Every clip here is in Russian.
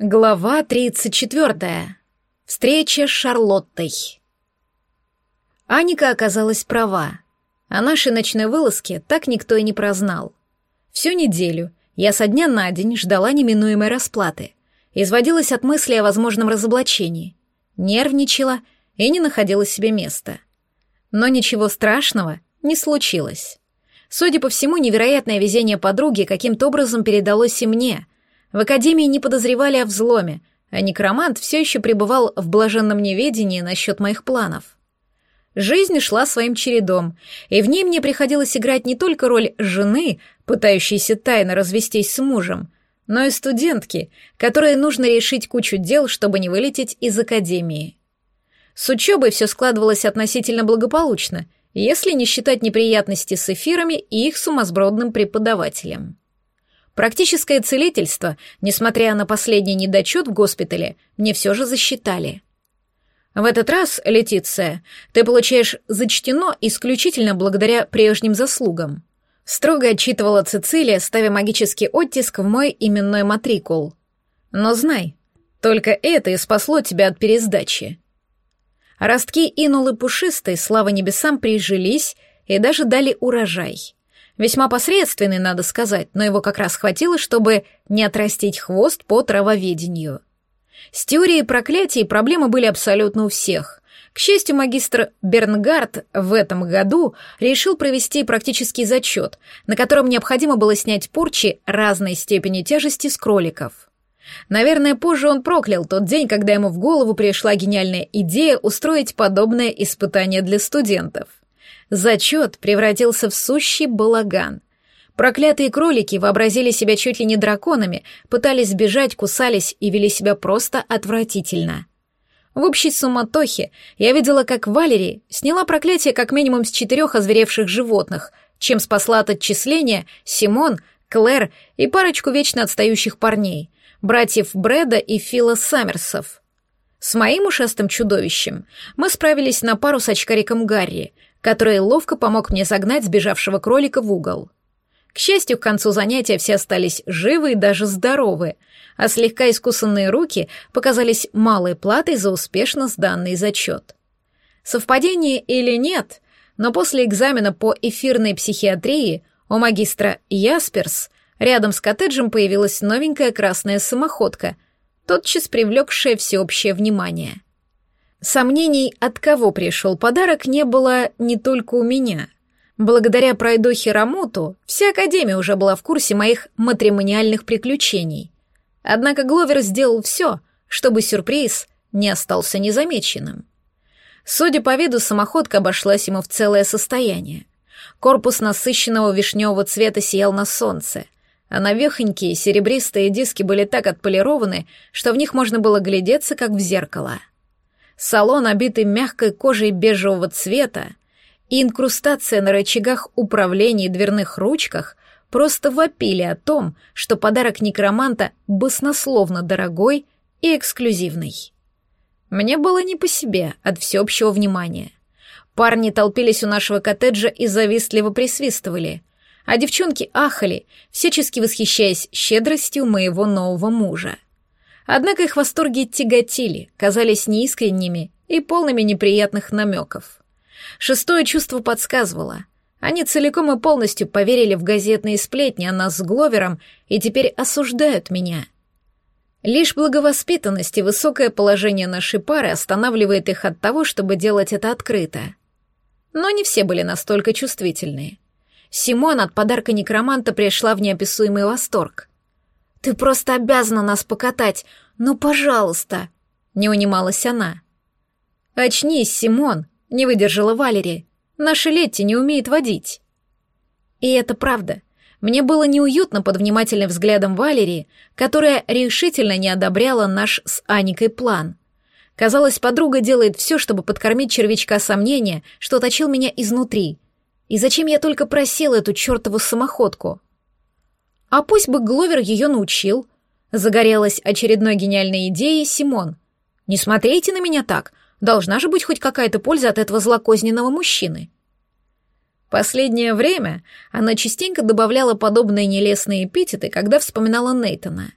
Глава 34. Встреча с Шарлоттой. Аника оказалась права. О нашей ночной вылазке так никто и не прознал. Всю неделю я со дня на день ждала неминуемой расплаты, изводилась от мысли о возможном разоблачении, нервничала и не находила себе места. Но ничего страшного не случилось. Судя по всему, невероятное везение подруги каким-то образом передалось и мне — в академии не подозревали о взломе, а некромант все еще пребывал в блаженном неведении насчет моих планов. Жизнь шла своим чередом, и в ней мне приходилось играть не только роль жены, пытающейся тайно развестись с мужем, но и студентки, которой нужно решить кучу дел, чтобы не вылететь из академии. С учебой все складывалось относительно благополучно, если не считать неприятности с эфирами и их сумасбродным преподавателем. Практическое целительство, несмотря на последний недочет в госпитале, мне все же засчитали. В этот раз, Летиция, ты получаешь зачтено исключительно благодаря прежним заслугам. Строго отчитывала Цицилия, ставя магический оттиск в мой именной матрикул. Но знай, только это и спасло тебя от пересдачи. Ростки инулы пушистой, слава небесам, прижились и даже дали урожай. Весьма посредственный, надо сказать, но его как раз хватило, чтобы не отрастить хвост по травоведению. С теорией проклятий проблемы были абсолютно у всех. К счастью, магистр Бернгард в этом году решил провести практический зачет, на котором необходимо было снять порчи разной степени тяжести с кроликов. Наверное, позже он проклял тот день, когда ему в голову пришла гениальная идея устроить подобное испытание для студентов. Зачет превратился в сущий балаган. Проклятые кролики вообразили себя чуть ли не драконами, пытались сбежать, кусались и вели себя просто отвратительно. В общей суматохе я видела, как Валерий сняла проклятие как минимум с четырех озверевших животных, чем спасла от отчисления Симон, Клэр и парочку вечно отстающих парней, братьев Брэда и Фила Саммерсов. С моим ушастым чудовищем мы справились на пару с очкариком Гарри, который ловко помог мне загнать сбежавшего кролика в угол. К счастью, к концу занятия все остались живы и даже здоровы, а слегка искусанные руки показались малой платой за успешно сданный зачет. Совпадение или нет, но после экзамена по эфирной психиатрии у магистра Ясперс рядом с коттеджем появилась новенькая красная самоходка, тотчас привлекшая всеобщее внимание — Сомнений, от кого пришел подарок, не было не только у меня. Благодаря пройдохе Рамуту вся Академия уже была в курсе моих матримониальных приключений. Однако Гловер сделал все, чтобы сюрприз не остался незамеченным. Судя по виду, самоходка обошлась ему в целое состояние. Корпус насыщенного вишневого цвета сиял на солнце, а навехонькие серебристые диски были так отполированы, что в них можно было глядеться, как в зеркало — салон, обитый мягкой кожей бежевого цвета, и инкрустация на рычагах управления и дверных ручках просто вопили о том, что подарок некроманта баснословно дорогой и эксклюзивный. Мне было не по себе от всеобщего внимания. Парни толпились у нашего коттеджа и завистливо присвистывали, а девчонки ахали, всячески восхищаясь щедростью моего нового мужа. Однако их восторги тяготили, казались неискренними и полными неприятных намеков. Шестое чувство подсказывало. Они целиком и полностью поверили в газетные сплетни о нас с Гловером и теперь осуждают меня. Лишь благовоспитанность и высокое положение нашей пары останавливает их от того, чтобы делать это открыто. Но не все были настолько чувствительные. Симон от подарка некроманта пришла в неописуемый восторг. «Ты просто обязана нас покатать! Ну, пожалуйста!» — не унималась она. «Очнись, Симон!» — не выдержала Валери. «Наша Летти не умеет водить». И это правда. Мне было неуютно под внимательным взглядом Валерии, которая решительно не одобряла наш с Аникой план. Казалось, подруга делает все, чтобы подкормить червячка сомнения, что точил меня изнутри. И зачем я только просила эту чертову самоходку? А пусть бы Гловер ее научил. Загорелась очередной гениальной идеей Симон. Не смотрите на меня так. Должна же быть хоть какая-то польза от этого злокозненного мужчины. Последнее время она частенько добавляла подобные нелестные эпитеты, когда вспоминала Нейтона.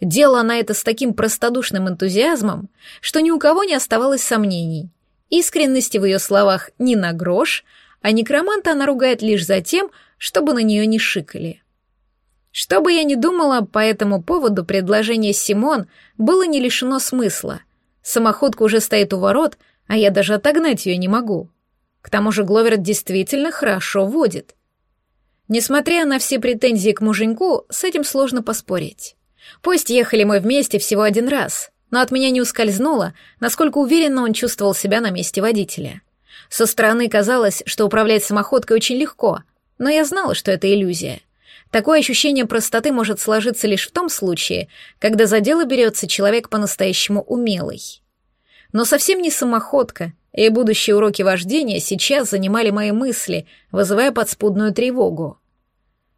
Делала она это с таким простодушным энтузиазмом, что ни у кого не оставалось сомнений. Искренности в ее словах ни на грош, а некроманта она ругает лишь за тем, чтобы на нее не шикали. Что бы я ни думала по этому поводу, предложение Симон было не лишено смысла. Самоходка уже стоит у ворот, а я даже отогнать ее не могу. К тому же Гловер действительно хорошо водит. Несмотря на все претензии к муженьку, с этим сложно поспорить. Пусть ехали мы вместе всего один раз, но от меня не ускользнуло, насколько уверенно он чувствовал себя на месте водителя. Со стороны казалось, что управлять самоходкой очень легко, но я знала, что это иллюзия — Такое ощущение простоты может сложиться лишь в том случае, когда за дело берется человек по-настоящему умелый. Но совсем не самоходка, и будущие уроки вождения сейчас занимали мои мысли, вызывая подспудную тревогу.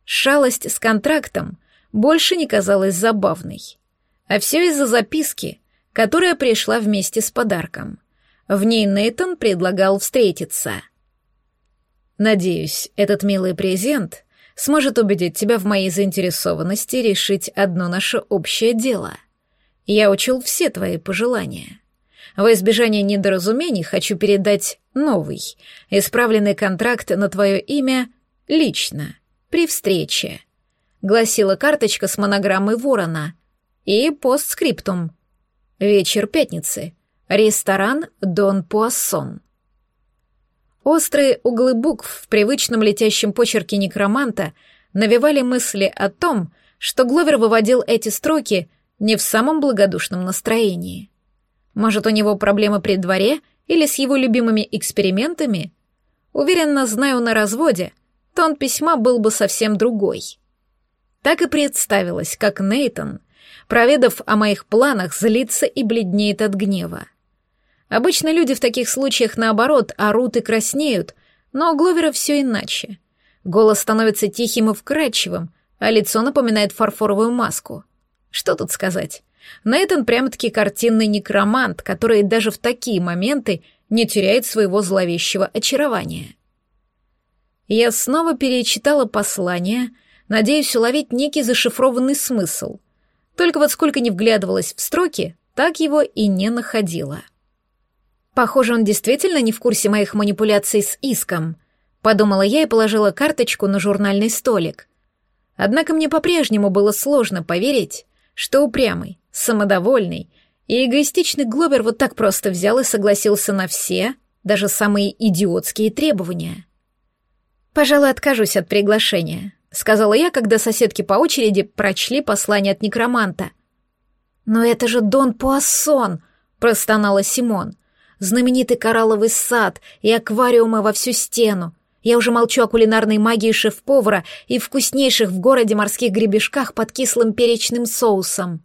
Шалость с контрактом больше не казалась забавной. А все из-за записки, которая пришла вместе с подарком. В ней Нейтон предлагал встретиться. Надеюсь, этот милый презент сможет убедить тебя в моей заинтересованности решить одно наше общее дело. Я учел все твои пожелания. Во избежание недоразумений хочу передать новый, исправленный контракт на твое имя лично, при встрече. Гласила карточка с монограммой ворона и постскриптум. Вечер пятницы. Ресторан «Дон Пуассон». Острые углы букв в привычном летящем почерке некроманта навевали мысли о том, что Гловер выводил эти строки не в самом благодушном настроении. Может, у него проблемы при дворе или с его любимыми экспериментами? Уверенно знаю на разводе, тон письма был бы совсем другой. Так и представилось, как Нейтон, проведав о моих планах, злится и бледнеет от гнева. Обычно люди в таких случаях, наоборот, орут и краснеют, но у Гловера все иначе. Голос становится тихим и вкрадчивым, а лицо напоминает фарфоровую маску. Что тут сказать? Нейтан прямо-таки картинный некромант, который даже в такие моменты не теряет своего зловещего очарования. Я снова перечитала послание, надеясь уловить некий зашифрованный смысл. Только вот сколько не вглядывалась в строки, так его и не находила. — Похоже, он действительно не в курсе моих манипуляций с иском, подумала я и положила карточку на журнальный столик. Однако мне по-прежнему было сложно поверить, что упрямый, самодовольный и эгоистичный Глобер вот так просто взял и согласился на все, даже самые идиотские требования. «Пожалуй, откажусь от приглашения», — сказала я, когда соседки по очереди прочли послание от некроманта. «Но это же Дон Пуассон!» — простонала Симон знаменитый коралловый сад и аквариумы во всю стену. Я уже молчу о кулинарной магии шеф-повара и вкуснейших в городе морских гребешках под кислым перечным соусом.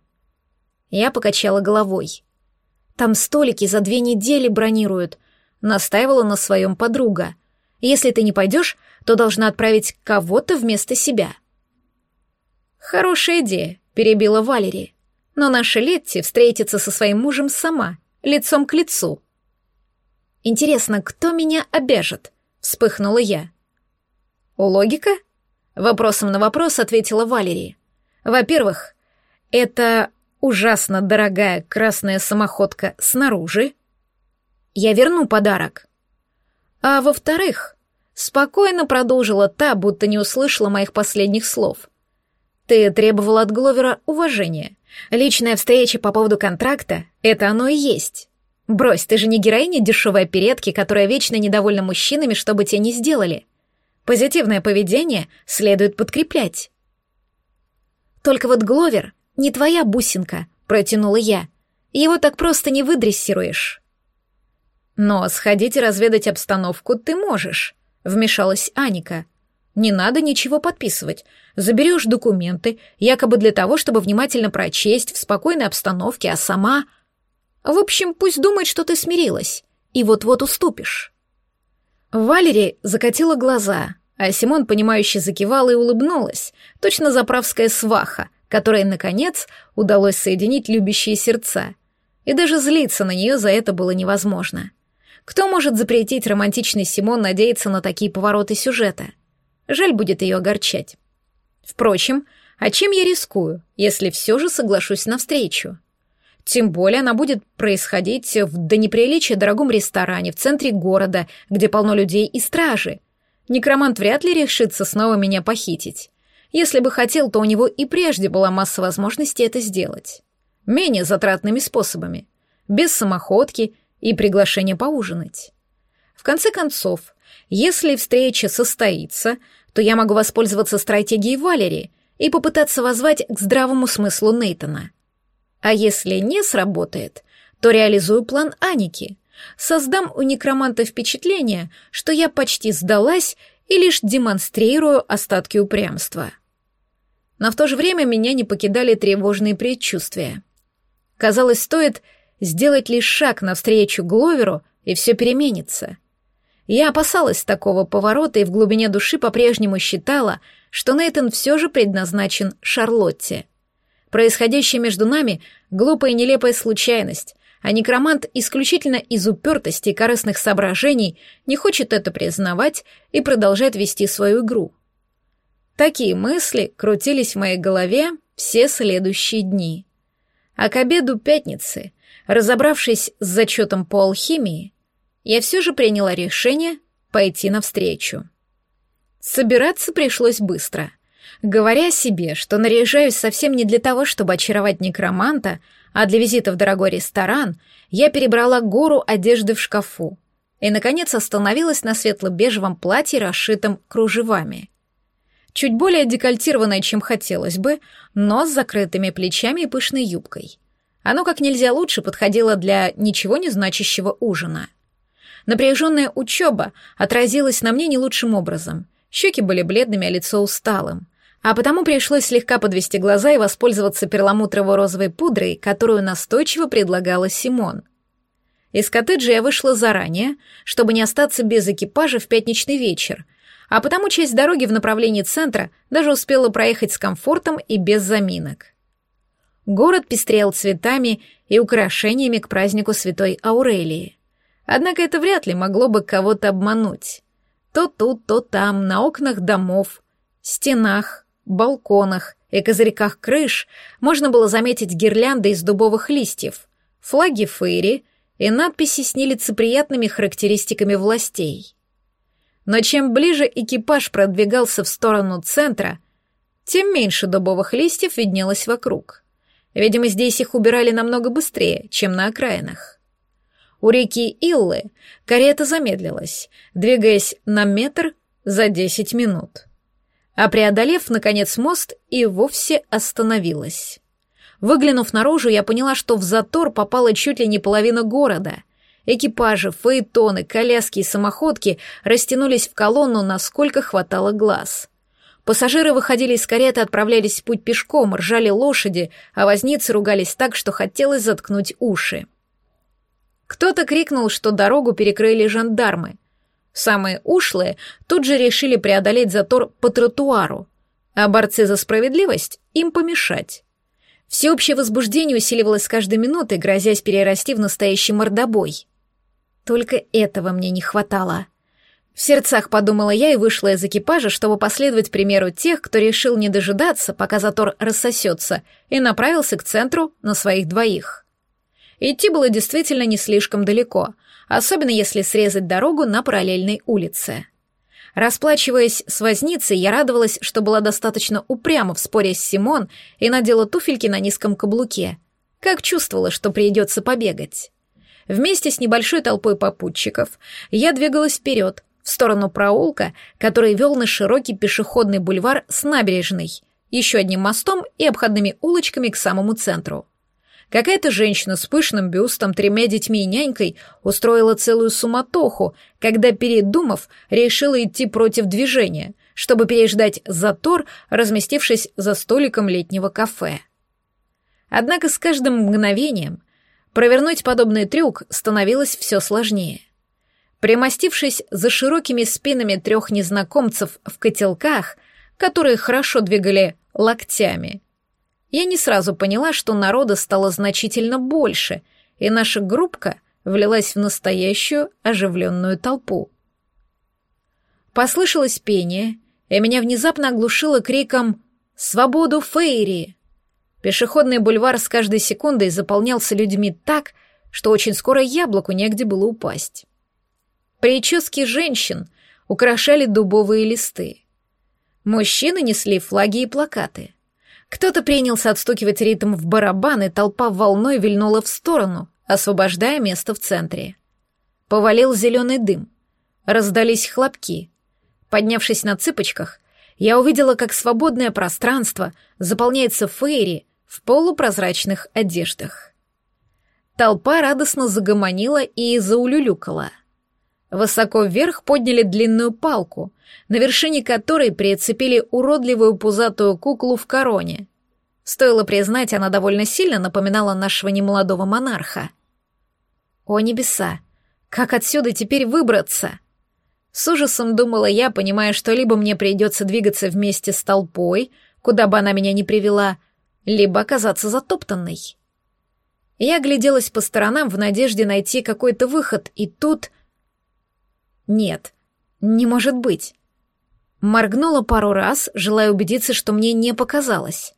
Я покачала головой. Там столики за две недели бронируют, настаивала на своем подруга. Если ты не пойдешь, то должна отправить кого-то вместо себя. Хорошая идея, перебила Валерия. Но наша Летти встретится со своим мужем сама, лицом к лицу. Интересно, кто меня обяжет? Вспыхнула я. Логика? Вопросом на вопрос ответила Валерия. Во-первых, это ужасно дорогая красная самоходка снаружи. Я верну подарок. А во-вторых, спокойно продолжила та, будто не услышала моих последних слов. Ты требовал от Гловера уважения. Личная встреча по поводу контракта — это оно и есть. Брось, ты же не героиня дешевой оперетки, которая вечно недовольна мужчинами, чтобы те не сделали. Позитивное поведение следует подкреплять. Только вот Гловер не твоя бусинка, протянула я. Его так просто не выдрессируешь. Но сходить и разведать обстановку ты можешь, вмешалась Аника. Не надо ничего подписывать. Заберешь документы, якобы для того, чтобы внимательно прочесть в спокойной обстановке, а сама... В общем, пусть думает, что ты смирилась, и вот-вот уступишь». Валерия закатила глаза, а Симон, понимающе закивала и улыбнулась, точно заправская сваха, которой, наконец, удалось соединить любящие сердца. И даже злиться на нее за это было невозможно. Кто может запретить романтичный Симон надеяться на такие повороты сюжета? Жаль будет ее огорчать. Впрочем, А чем я рискую, если все же соглашусь на встречу? Тем более она будет происходить в до неприличия дорогом ресторане в центре города, где полно людей и стражи. Некромант вряд ли решится снова меня похитить. Если бы хотел, то у него и прежде была масса возможностей это сделать. Менее затратными способами. Без самоходки и приглашения поужинать. В конце концов, если встреча состоится, то я могу воспользоваться стратегией Валери и попытаться возвать к здравому смыслу Нейтона. А если не сработает, то реализую план Аники. Создам у некроманта впечатление, что я почти сдалась и лишь демонстрирую остатки упрямства. Но в то же время меня не покидали тревожные предчувствия. Казалось, стоит сделать лишь шаг навстречу Гловеру, и все переменится. Я опасалась такого поворота и в глубине души по-прежнему считала, что Нейтан все же предназначен Шарлотте. Происходящее между нами — глупая и нелепая случайность, а некромант исключительно из упертости и корыстных соображений не хочет это признавать и продолжает вести свою игру. Такие мысли крутились в моей голове все следующие дни. А к обеду пятницы, разобравшись с зачетом по алхимии, я все же приняла решение пойти навстречу. Собираться пришлось быстро — говоря себе, что наряжаюсь совсем не для того, чтобы очаровать некроманта, а для визита в дорогой ресторан, я перебрала гору одежды в шкафу и, наконец, остановилась на светло-бежевом платье, расшитом кружевами. Чуть более декольтированное, чем хотелось бы, но с закрытыми плечами и пышной юбкой. Оно как нельзя лучше подходило для ничего не значащего ужина. Напряженная учеба отразилась на мне не лучшим образом. Щеки были бледными, а лицо усталым а потому пришлось слегка подвести глаза и воспользоваться перламутрово-розовой пудрой, которую настойчиво предлагала Симон. Из коттеджа я вышла заранее, чтобы не остаться без экипажа в пятничный вечер, а потому часть дороги в направлении центра даже успела проехать с комфортом и без заминок. Город пестрел цветами и украшениями к празднику Святой Аурелии. Однако это вряд ли могло бы кого-то обмануть. То тут, то там, на окнах домов, стенах, балконах и козырьках крыш можно было заметить гирлянды из дубовых листьев, флаги фейри и надписи с нелицеприятными характеристиками властей. Но чем ближе экипаж продвигался в сторону центра, тем меньше дубовых листьев виднелось вокруг. Видимо, здесь их убирали намного быстрее, чем на окраинах. У реки Иллы карета замедлилась, двигаясь на метр за десять минут а преодолев, наконец, мост, и вовсе остановилась. Выглянув наружу, я поняла, что в затор попала чуть ли не половина города. Экипажи, фаэтоны, коляски и самоходки растянулись в колонну, насколько хватало глаз. Пассажиры выходили из кареты, отправлялись в путь пешком, ржали лошади, а возницы ругались так, что хотелось заткнуть уши. Кто-то крикнул, что дорогу перекрыли жандармы. Самые ушлые тут же решили преодолеть затор по тротуару, а борцы за справедливость им помешать. Всеобщее возбуждение усиливалось с каждой минутой, грозясь перерасти в настоящий мордобой. Только этого мне не хватало. В сердцах подумала я и вышла из экипажа, чтобы последовать примеру тех, кто решил не дожидаться, пока затор рассосется, и направился к центру на своих двоих. Идти было действительно не слишком далеко, особенно если срезать дорогу на параллельной улице. Расплачиваясь с возницей, я радовалась, что была достаточно упряма в споре с Симон и надела туфельки на низком каблуке. Как чувствовала, что придется побегать. Вместе с небольшой толпой попутчиков я двигалась вперед, в сторону проулка, который вел на широкий пешеходный бульвар с набережной, еще одним мостом и обходными улочками к самому центру. Какая-то женщина с пышным бюстом, тремя детьми и нянькой устроила целую суматоху, когда, передумав, решила идти против движения, чтобы переждать затор, разместившись за столиком летнего кафе. Однако с каждым мгновением провернуть подобный трюк становилось все сложнее. Примостившись за широкими спинами трех незнакомцев в котелках, которые хорошо двигали локтями, я не сразу поняла, что народа стало значительно больше, и наша группка влилась в настоящую оживленную толпу. Послышалось пение, и меня внезапно оглушило криком Свободу Фейри! Пешеходный бульвар с каждой секундой заполнялся людьми так, что очень скоро яблоку негде было упасть. Прически женщин украшали дубовые листы. Мужчины несли флаги и плакаты. Кто-то принялся отстукивать ритм в барабан, и толпа волной вильнула в сторону, освобождая место в центре. Повалил зеленый дым. Раздались хлопки. Поднявшись на цыпочках, я увидела, как свободное пространство заполняется фейри в полупрозрачных одеждах. Толпа радостно загомонила и заулюлюкала. Высоко вверх подняли длинную палку, на вершине которой прицепили уродливую пузатую куклу в короне. Стоило признать, она довольно сильно напоминала нашего немолодого монарха. О небеса! Как отсюда теперь выбраться? С ужасом думала я, понимая, что либо мне придется двигаться вместе с толпой, куда бы она меня ни привела, либо оказаться затоптанной. Я гляделась по сторонам в надежде найти какой-то выход, и тут... Нет, не может быть. Моргнула пару раз, желая убедиться, что мне не показалось.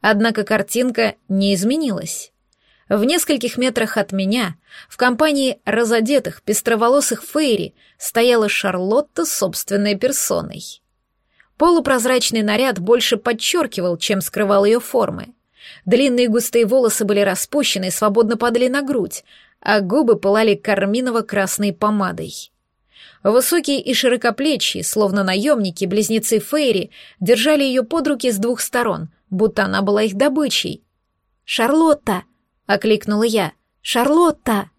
Однако картинка не изменилась. В нескольких метрах от меня, в компании разодетых, пестроволосых фейри, стояла Шарлотта собственной персоной. Полупрозрачный наряд больше подчеркивал, чем скрывал ее формы. Длинные густые волосы были распущены и свободно падали на грудь, а губы пылали карминово-красной помадой. Высокие и широкоплечие, словно наемники, близнецы Фейри, держали ее под руки с двух сторон, будто она была их добычей. «Шарлотта!» — окликнула я. «Шарлотта!»